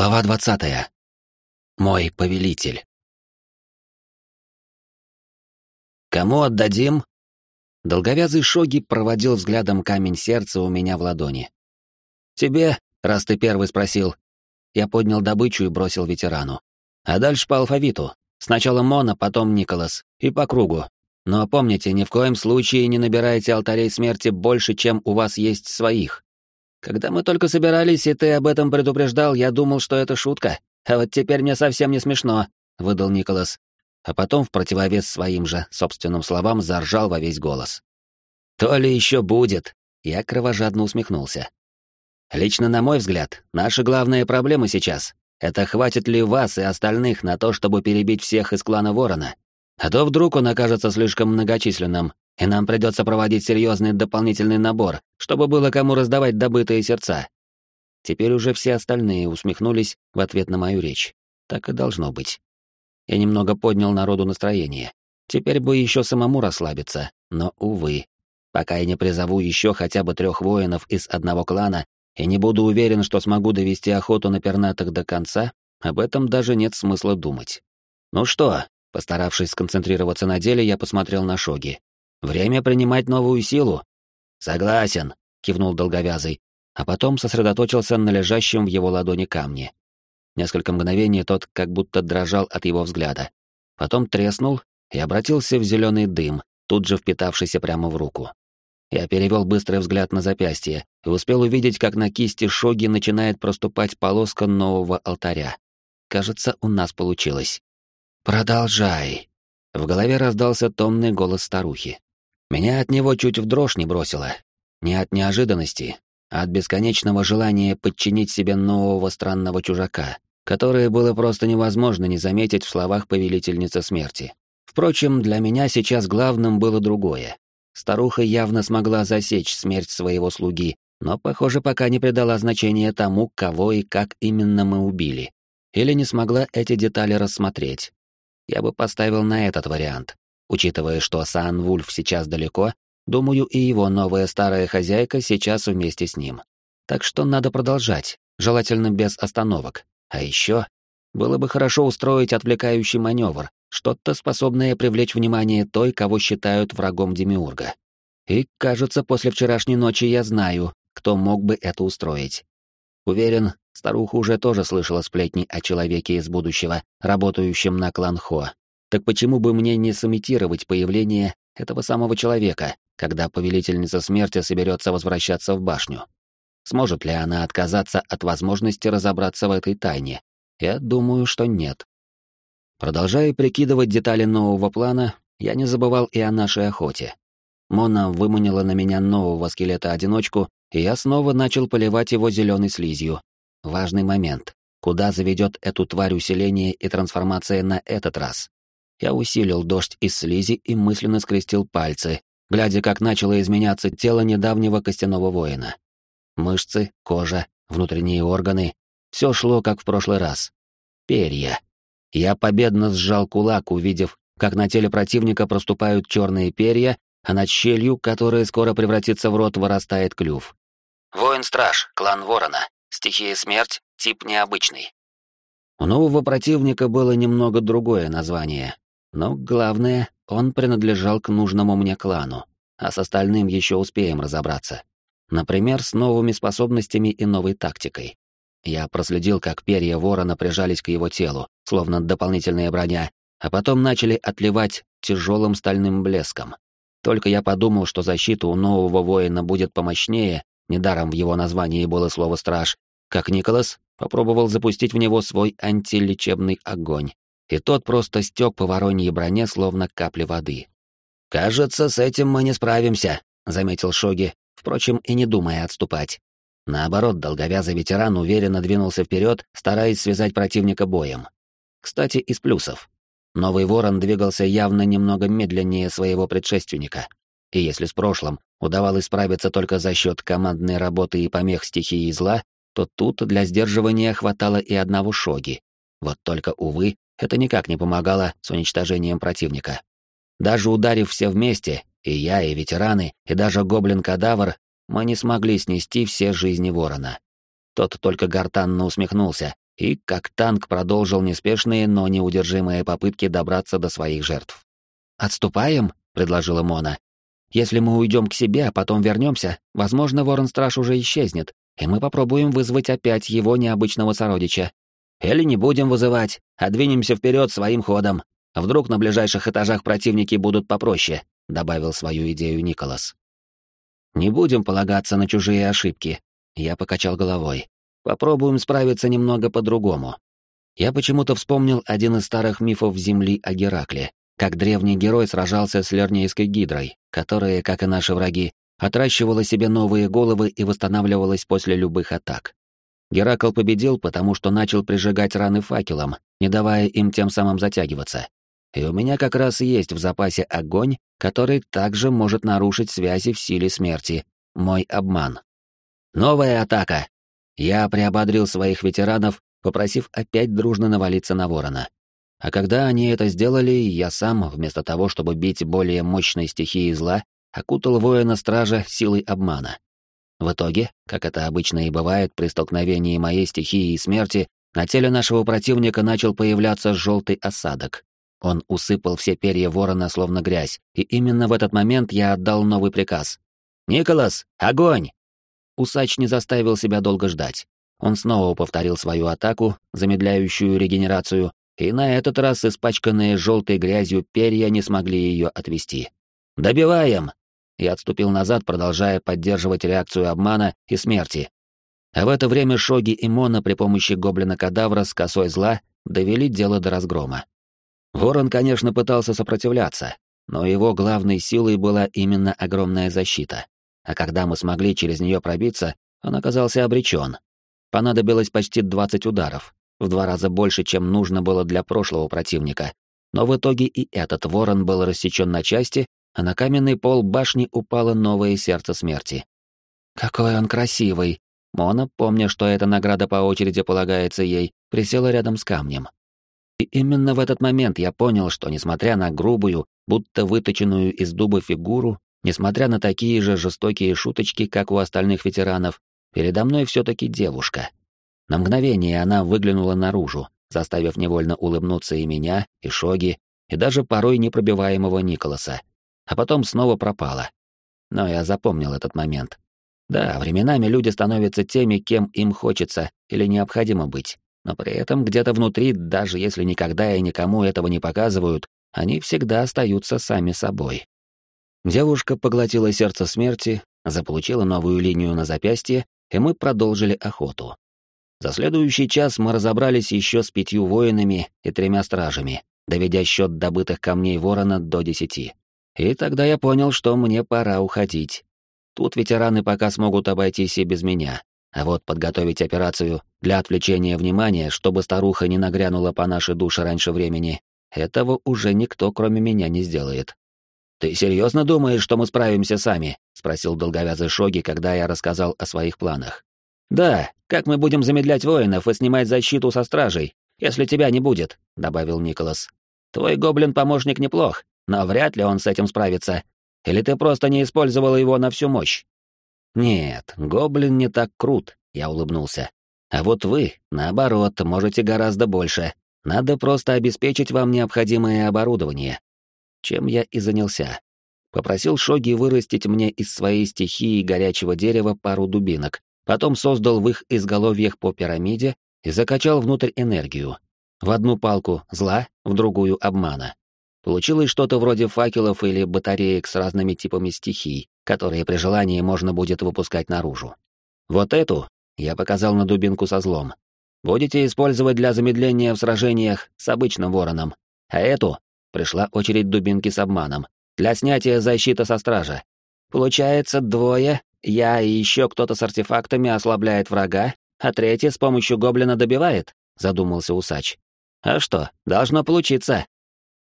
Глава двадцатая. Мой повелитель. Кому отдадим? Долговязый Шоги проводил взглядом камень сердца у меня в ладони. Тебе, раз ты первый спросил. Я поднял добычу и бросил ветерану. А дальше по алфавиту. Сначала Мона, потом Николас. И по кругу. Но помните, ни в коем случае не набирайте алтарей смерти больше, чем у вас есть своих. Когда мы только собирались, и ты об этом предупреждал, я думал, что это шутка. А вот теперь мне совсем не смешно», — выдал Николас. А потом, в противовес своим же собственным словам, заржал во весь голос. «То ли еще будет», — я кровожадно усмехнулся. «Лично, на мой взгляд, наша главная проблема сейчас — это хватит ли вас и остальных на то, чтобы перебить всех из клана Ворона. А то вдруг он окажется слишком многочисленным, и нам придется проводить серьезный дополнительный набор, чтобы было кому раздавать добытые сердца. Теперь уже все остальные усмехнулись в ответ на мою речь. Так и должно быть. Я немного поднял народу настроение. Теперь бы еще самому расслабиться, но, увы. Пока я не призову еще хотя бы трех воинов из одного клана и не буду уверен, что смогу довести охоту на пернатых до конца, об этом даже нет смысла думать. Ну что, постаравшись сконцентрироваться на деле, я посмотрел на Шоги. Время принимать новую силу. Согласен, кивнул долговязый, а потом сосредоточился на лежащем в его ладони камне. Несколько мгновений тот как будто дрожал от его взгляда. Потом треснул и обратился в зеленый дым, тут же впитавшийся прямо в руку. Я перевел быстрый взгляд на запястье и успел увидеть, как на кисти Шоги начинает проступать полоска нового алтаря. Кажется, у нас получилось. «Продолжай!» В голове раздался томный голос старухи. Меня от него чуть в дрожь не бросило. Не от неожиданности, а от бесконечного желания подчинить себе нового странного чужака, которое было просто невозможно не заметить в словах повелительницы смерти. Впрочем, для меня сейчас главным было другое. Старуха явно смогла засечь смерть своего слуги, но, похоже, пока не придала значения тому, кого и как именно мы убили. Или не смогла эти детали рассмотреть. Я бы поставил на этот вариант. Учитывая, что Сан Вульф сейчас далеко, думаю, и его новая старая хозяйка сейчас вместе с ним. Так что надо продолжать, желательно без остановок. А еще было бы хорошо устроить отвлекающий маневр, что-то способное привлечь внимание той, кого считают врагом Демиурга. И, кажется, после вчерашней ночи я знаю, кто мог бы это устроить. Уверен, старуха уже тоже слышала сплетни о человеке из будущего, работающем на клан Хо, так почему бы мне не сымитировать появление этого самого человека, когда повелительница смерти соберется возвращаться в башню? Сможет ли она отказаться от возможности разобраться в этой тайне? Я думаю, что нет. Продолжая прикидывать детали нового плана, я не забывал и о нашей охоте. Мона выманила на меня нового скелета-одиночку, и я снова начал поливать его зеленой слизью. Важный момент. Куда заведет эту тварь усиление и трансформация на этот раз? Я усилил дождь из слизи и мысленно скрестил пальцы, глядя, как начало изменяться тело недавнего костяного воина. Мышцы, кожа, внутренние органы — все шло, как в прошлый раз. Перья. Я победно сжал кулак, увидев, как на теле противника проступают черные перья, а над щелью, которая скоро превратится в рот, вырастает клюв. Воин-страж, клан Ворона. Стихия смерть, тип необычный. У нового противника было немного другое название, но главное, он принадлежал к нужному мне клану, а с остальным еще успеем разобраться. Например, с новыми способностями и новой тактикой. Я проследил, как перья ворона прижались к его телу, словно дополнительная броня, а потом начали отливать тяжелым стальным блеском. Только я подумал, что защита у нового воина будет помощнее, недаром в его названии было слово «страж», как Николас попробовал запустить в него свой антилечебный огонь и тот просто стек по вороньей броне, словно капли воды. «Кажется, с этим мы не справимся», — заметил Шоги, впрочем, и не думая отступать. Наоборот, долговязый ветеран уверенно двинулся вперед, стараясь связать противника боем. Кстати, из плюсов. Новый ворон двигался явно немного медленнее своего предшественника. И если с прошлым удавалось справиться только за счет командной работы и помех стихии зла, то тут для сдерживания хватало и одного шоги. Вот только, увы, это никак не помогало с уничтожением противника. Даже ударив все вместе, и я, и ветераны, и даже гоблин-кадавр, мы не смогли снести все жизни ворона. Тот только гортанно усмехнулся и как танк продолжил неспешные, но неудержимые попытки добраться до своих жертв. «Отступаем?» — предложила Мона. «Если мы уйдем к себе, а потом вернемся, возможно, Ворон-страж уже исчезнет, и мы попробуем вызвать опять его необычного сородича. Или не будем вызывать, а двинемся вперед своим ходом. Вдруг на ближайших этажах противники будут попроще», — добавил свою идею Николас. «Не будем полагаться на чужие ошибки», — я покачал головой. «Попробуем справиться немного по-другому». Я почему-то вспомнил один из старых мифов Земли о Геракле, как древний герой сражался с Лернейской гидрой, которая, как и наши враги, отращивала себе новые головы и восстанавливалась после любых атак. Геракл победил, потому что начал прижигать раны факелом, не давая им тем самым затягиваться. И у меня как раз есть в запасе огонь, который также может нарушить связи в силе смерти. Мой обман. Новая атака. Я приободрил своих ветеранов, попросив опять дружно навалиться на ворона. А когда они это сделали, я сам, вместо того, чтобы бить более мощной стихией зла, окутал воина стража силой обмана. В итоге, как это обычно и бывает при столкновении моей стихии и смерти, на теле нашего противника начал появляться желтый осадок. Он усыпал все перья ворона словно грязь, и именно в этот момент я отдал новый приказ. «Николас, огонь!» Усач не заставил себя долго ждать. Он снова повторил свою атаку, замедляющую регенерацию, и на этот раз испачканные желтой грязью перья не смогли ее отвести. «Добиваем!» Я отступил назад, продолжая поддерживать реакцию обмана и смерти. А в это время Шоги и Мона при помощи гоблина-кадавра с косой зла довели дело до разгрома. Ворон, конечно, пытался сопротивляться, но его главной силой была именно огромная защита. А когда мы смогли через нее пробиться, он оказался обречен. Понадобилось почти 20 ударов, в два раза больше, чем нужно было для прошлого противника. Но в итоге и этот ворон был рассечен на части, а на каменный пол башни упало новое сердце смерти. «Какой он красивый!» Мона, помня, что эта награда по очереди полагается ей, присела рядом с камнем. И именно в этот момент я понял, что, несмотря на грубую, будто выточенную из дуба фигуру, несмотря на такие же жестокие шуточки, как у остальных ветеранов, передо мной все-таки девушка. На мгновение она выглянула наружу, заставив невольно улыбнуться и меня, и Шоги, и даже порой непробиваемого Николаса а потом снова пропала. Но я запомнил этот момент. Да, временами люди становятся теми, кем им хочется или необходимо быть, но при этом где-то внутри, даже если никогда и никому этого не показывают, они всегда остаются сами собой. Девушка поглотила сердце смерти, заполучила новую линию на запястье, и мы продолжили охоту. За следующий час мы разобрались еще с пятью воинами и тремя стражами, доведя счет добытых камней ворона до десяти. И тогда я понял, что мне пора уходить. Тут ветераны пока смогут обойтись и без меня. А вот подготовить операцию для отвлечения внимания, чтобы старуха не нагрянула по нашей душе раньше времени, этого уже никто, кроме меня, не сделает. «Ты серьезно думаешь, что мы справимся сами?» — спросил долговязый Шоги, когда я рассказал о своих планах. «Да, как мы будем замедлять воинов и снимать защиту со стражей, если тебя не будет», — добавил Николас. «Твой гоблин-помощник неплох, но вряд ли он с этим справится. Или ты просто не использовал его на всю мощь? Нет, гоблин не так крут, я улыбнулся. А вот вы, наоборот, можете гораздо больше. Надо просто обеспечить вам необходимое оборудование. Чем я и занялся. Попросил Шоги вырастить мне из своей стихии горячего дерева пару дубинок, потом создал в их изголовьях по пирамиде и закачал внутрь энергию. В одну палку зла, в другую обмана. Получилось что-то вроде факелов или батареек с разными типами стихий, которые при желании можно будет выпускать наружу. Вот эту я показал на дубинку со злом. Будете использовать для замедления в сражениях с обычным вороном. А эту пришла очередь дубинки с обманом для снятия защиты со стража. Получается, двое, я и еще кто-то с артефактами ослабляет врага, а третий с помощью гоблина добивает, задумался усач. А что, должно получиться.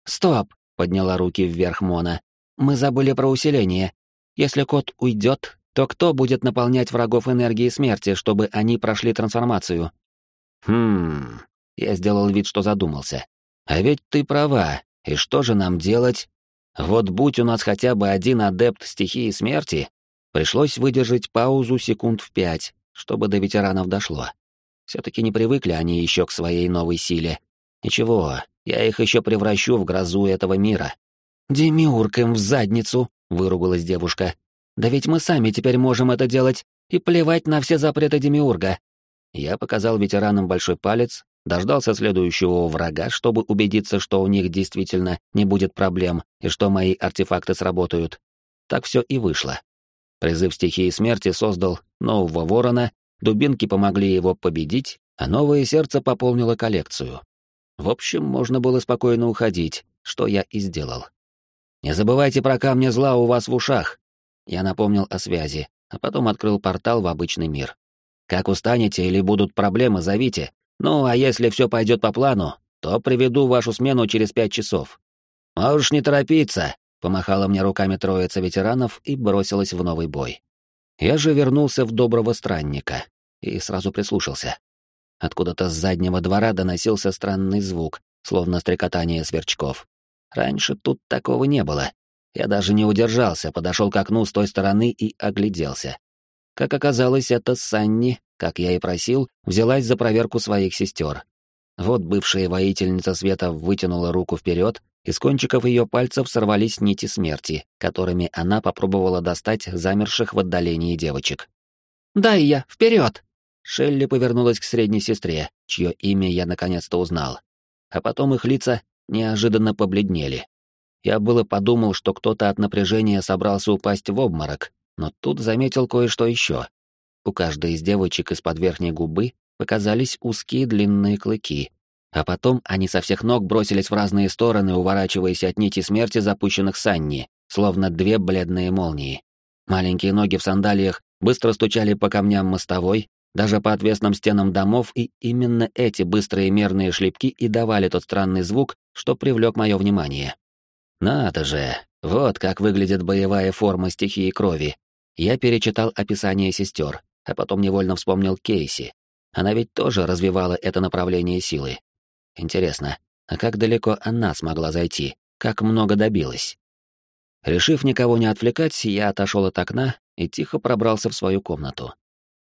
«Стоп!» — подняла руки вверх Мона. «Мы забыли про усиление. Если кот уйдет, то кто будет наполнять врагов энергией смерти, чтобы они прошли трансформацию?» «Хм...» — я сделал вид, что задумался. «А ведь ты права. И что же нам делать? Вот будь у нас хотя бы один адепт стихии смерти, пришлось выдержать паузу секунд в пять, чтобы до ветеранов дошло. Все-таки не привыкли они еще к своей новой силе. Ничего, я их еще превращу в грозу этого мира. «Демиург им в задницу!» — выругалась девушка. «Да ведь мы сами теперь можем это делать, и плевать на все запреты Демиурга!» Я показал ветеранам большой палец, дождался следующего врага, чтобы убедиться, что у них действительно не будет проблем и что мои артефакты сработают. Так все и вышло. Призыв стихии смерти создал нового ворона, дубинки помогли его победить, а новое сердце пополнило коллекцию. В общем, можно было спокойно уходить, что я и сделал. «Не забывайте про камни зла у вас в ушах!» Я напомнил о связи, а потом открыл портал в обычный мир. «Как устанете или будут проблемы, зовите. Ну, а если все пойдет по плану, то приведу вашу смену через пять часов. Можешь не торопиться, помахала мне руками троица ветеранов и бросилась в новый бой. Я же вернулся в доброго странника и сразу прислушался. Откуда-то с заднего двора доносился странный звук, словно стрекотание сверчков. Раньше тут такого не было. Я даже не удержался, подошел к окну с той стороны и огляделся. Как оказалось, это Санни, как я и просил, взялась за проверку своих сестер. Вот бывшая воительница света вытянула руку вперед, из кончиков ее пальцев сорвались нити смерти, которыми она попробовала достать замерших в отдалении девочек. «Дай я, вперед!» Шелли повернулась к средней сестре, чье имя я наконец-то узнал. А потом их лица неожиданно побледнели. Я было подумал, что кто-то от напряжения собрался упасть в обморок, но тут заметил кое-что еще. У каждой из девочек из-под верхней губы показались узкие длинные клыки, а потом они со всех ног бросились в разные стороны, уворачиваясь от нити смерти, запущенных Санни, словно две бледные молнии. Маленькие ноги в сандалиях быстро стучали по камням мостовой, даже по отвесным стенам домов, и именно эти быстрые мерные шлепки и давали тот странный звук, что привлек мое внимание. Надо же, вот как выглядит боевая форма стихии крови. Я перечитал описание сестер, а потом невольно вспомнил Кейси. Она ведь тоже развивала это направление силы. Интересно, а как далеко она смогла зайти? Как много добилась? Решив никого не отвлекать, я отошел от окна и тихо пробрался в свою комнату.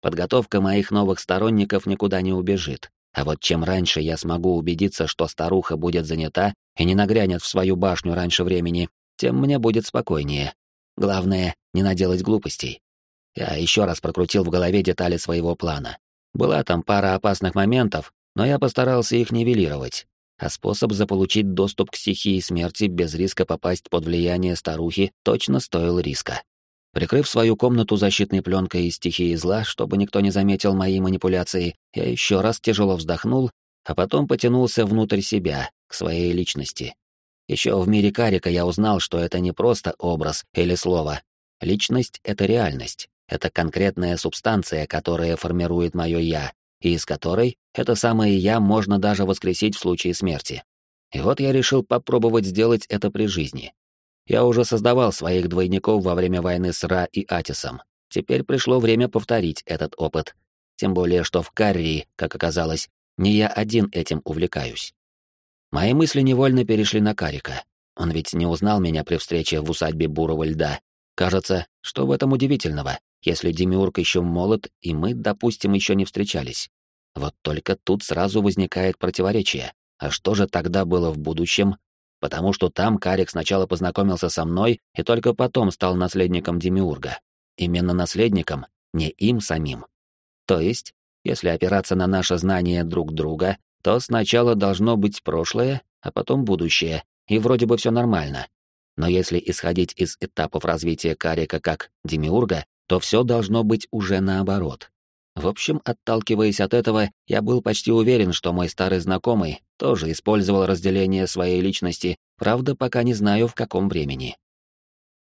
Подготовка моих новых сторонников никуда не убежит. А вот чем раньше я смогу убедиться, что старуха будет занята и не нагрянет в свою башню раньше времени, тем мне будет спокойнее. Главное, не наделать глупостей. Я еще раз прокрутил в голове детали своего плана. Была там пара опасных моментов, но я постарался их нивелировать. А способ заполучить доступ к стихии смерти без риска попасть под влияние старухи точно стоил риска. Прикрыв свою комнату защитной пленкой из стихии зла, чтобы никто не заметил мои манипуляции, я еще раз тяжело вздохнул, а потом потянулся внутрь себя, к своей личности. Еще в мире Карика я узнал, что это не просто образ или слово. Личность — это реальность, это конкретная субстанция, которая формирует мое «я», и из которой это самое «я» можно даже воскресить в случае смерти. И вот я решил попробовать сделать это при жизни. Я уже создавал своих двойников во время войны с Ра и Атисом. Теперь пришло время повторить этот опыт. Тем более, что в Каррии, как оказалось, не я один этим увлекаюсь. Мои мысли невольно перешли на Карика. Он ведь не узнал меня при встрече в усадьбе Бурого льда. Кажется, что в этом удивительного, если Демиург еще молод, и мы, допустим, еще не встречались. Вот только тут сразу возникает противоречие. А что же тогда было в будущем? Потому что там Карик сначала познакомился со мной и только потом стал наследником Демиурга. Именно наследником, не им самим. То есть, если опираться на наше знание друг друга, то сначала должно быть прошлое, а потом будущее, и вроде бы все нормально. Но если исходить из этапов развития Карика как Демиурга, то все должно быть уже наоборот. В общем, отталкиваясь от этого, я был почти уверен, что мой старый знакомый тоже использовал разделение своей личности, правда, пока не знаю, в каком времени.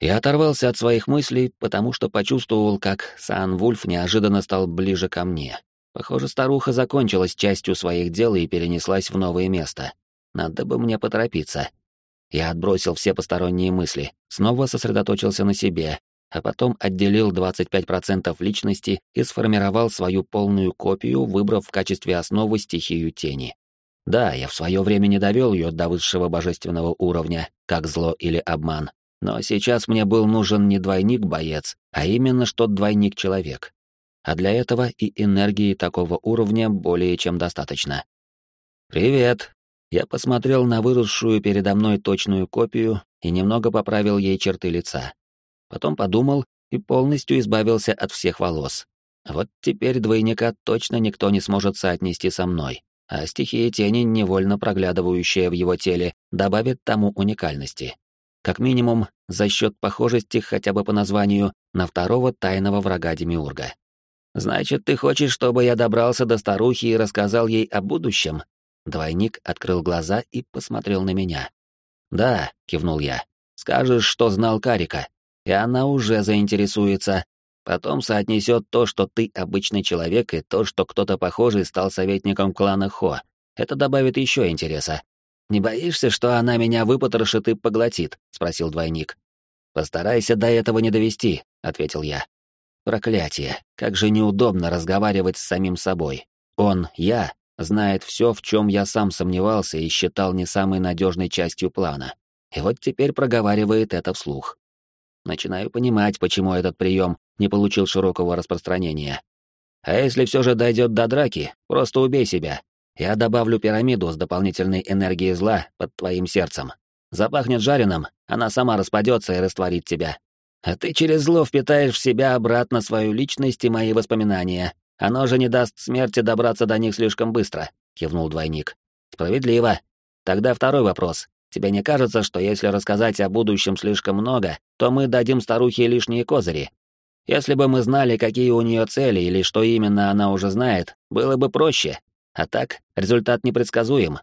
Я оторвался от своих мыслей, потому что почувствовал, как Сан Вульф неожиданно стал ближе ко мне. Похоже, старуха закончилась частью своих дел и перенеслась в новое место. Надо бы мне поторопиться. Я отбросил все посторонние мысли, снова сосредоточился на себе, а потом отделил 25% личности и сформировал свою полную копию, выбрав в качестве основы стихию тени. Да, я в свое время не довел ее до высшего божественного уровня, как зло или обман, но сейчас мне был нужен не двойник-боец, а именно что двойник-человек. а для этого и энергии такого уровня более чем достаточно. «Привет!» Я посмотрел на выросшую передо мной точную копию и немного поправил ей черты лица. Потом подумал и полностью избавился от всех волос. Вот теперь двойника точно никто не сможет соотнести со мной, а стихия тени, невольно проглядывающая в его теле, добавит тому уникальности. Как минимум, за счет похожести хотя бы по названию на второго тайного врага Демиурга. «Значит, ты хочешь, чтобы я добрался до старухи и рассказал ей о будущем?» Двойник открыл глаза и посмотрел на меня. «Да», — кивнул я, — «скажешь, что знал Карика, и она уже заинтересуется. Потом соотнесет то, что ты обычный человек, и то, что кто-то похожий стал советником клана Хо. Это добавит еще интереса. «Не боишься, что она меня выпотрошит и поглотит?» — спросил двойник. «Постарайся до этого не довести», — ответил я. «Проклятие, как же неудобно разговаривать с самим собой. Он, я, знает все, в чем я сам сомневался и считал не самой надежной частью плана. И вот теперь проговаривает это вслух. Начинаю понимать, почему этот прием не получил широкого распространения. А если все же дойдет до драки, просто убей себя. Я добавлю пирамиду с дополнительной энергией зла под твоим сердцем. Запахнет жареным, она сама распадется и растворит тебя. А ты через зло впитаешь в себя обратно свою личность и мои воспоминания. Оно же не даст смерти добраться до них слишком быстро, кивнул двойник. Справедливо. Тогда второй вопрос. Тебе не кажется, что если рассказать о будущем слишком много, то мы дадим старухе лишние козыри? Если бы мы знали, какие у нее цели или что именно она уже знает, было бы проще. А так, результат непредсказуем.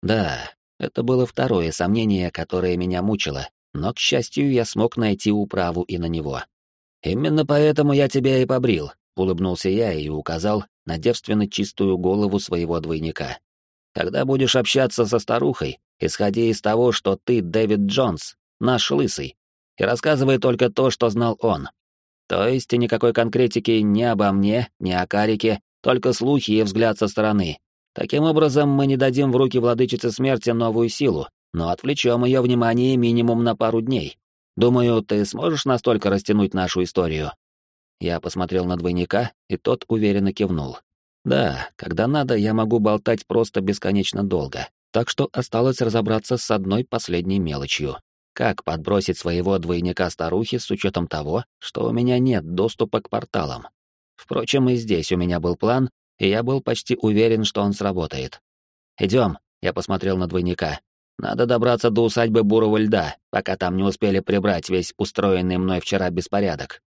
Да, это было второе сомнение, которое меня мучило, но, к счастью, я смог найти управу и на него. Именно поэтому я тебя и побрил, улыбнулся я и указал на девственно чистую голову своего двойника. Когда будешь общаться со старухой, исходи из того, что ты Дэвид Джонс, наш лысый, и рассказывай только то, что знал он. То есть никакой конкретики ни обо мне, ни о Карике, только слухи и взгляд со стороны. Таким образом, мы не дадим в руки владычице смерти новую силу, но отвлечем ее внимание минимум на пару дней. Думаю, ты сможешь настолько растянуть нашу историю?» Я посмотрел на двойника, и тот уверенно кивнул. «Да, когда надо, я могу болтать просто бесконечно долго, так что осталось разобраться с одной последней мелочью. Как подбросить своего двойника старухи с учетом того, что у меня нет доступа к порталам? Впрочем, и здесь у меня был план, и я был почти уверен, что он сработает. «Идем», — я посмотрел на двойника. «Надо добраться до усадьбы Бурого льда, пока там не успели прибрать весь устроенный мной вчера беспорядок».